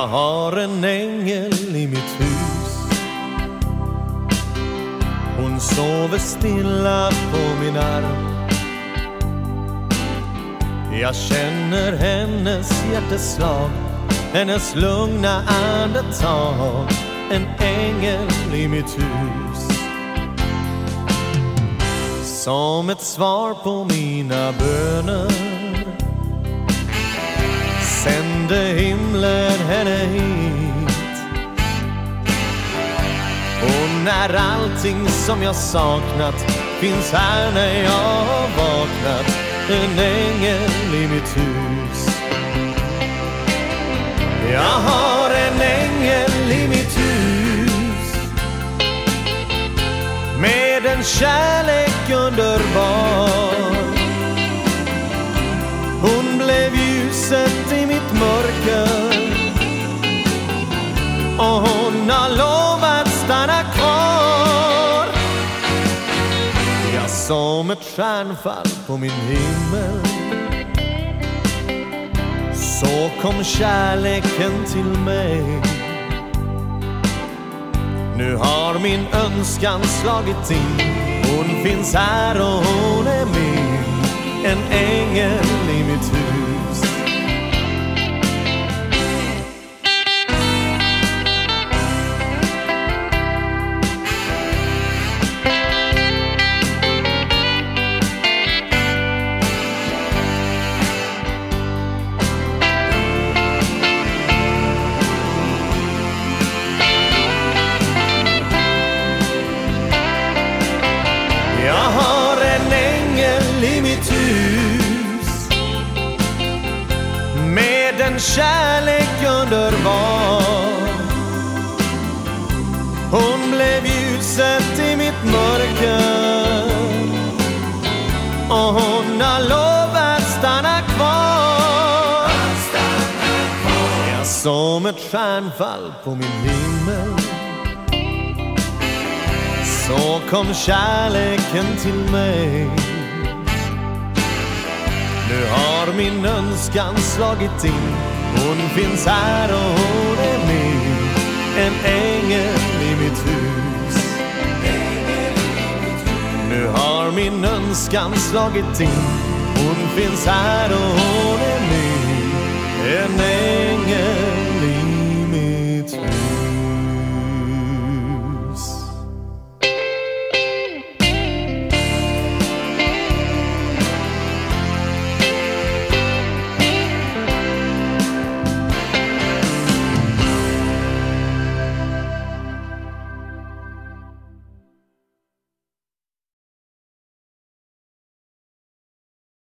Jag har en ängel i mitt hus. Hon sover stilla på min arm. Jag känner hennes hjärteslag Hennes lugna andetag. En ängel i mitt hus. Som ett svar på mina böner. När allting som jag saknat finns här när jag har vaknat. En ängel i mitt hus. Jag har en ängel i mitt hus. Med en kärlek underbar. Hon blev ljuset i mitt mörker. Och hon har lovat som ett stjärnfall på min himmel. Så kom kärleken till mig. Nu har min önskan slagit in. Hon finns här och hon är min. En ängel mitt hus. Med en kärlek underbar Hon blev ljuset i mitt mörker. Och hon har lovat stanna kvar. Ja, som ett stjärnfall på min himmel. Så kom kärleken till mig. Nu har min önskan slagit in. Hon finns här och hon är min En ängel i mitt hus. Nu har min önskan slagit in. Hon finns här och hon är min En ängel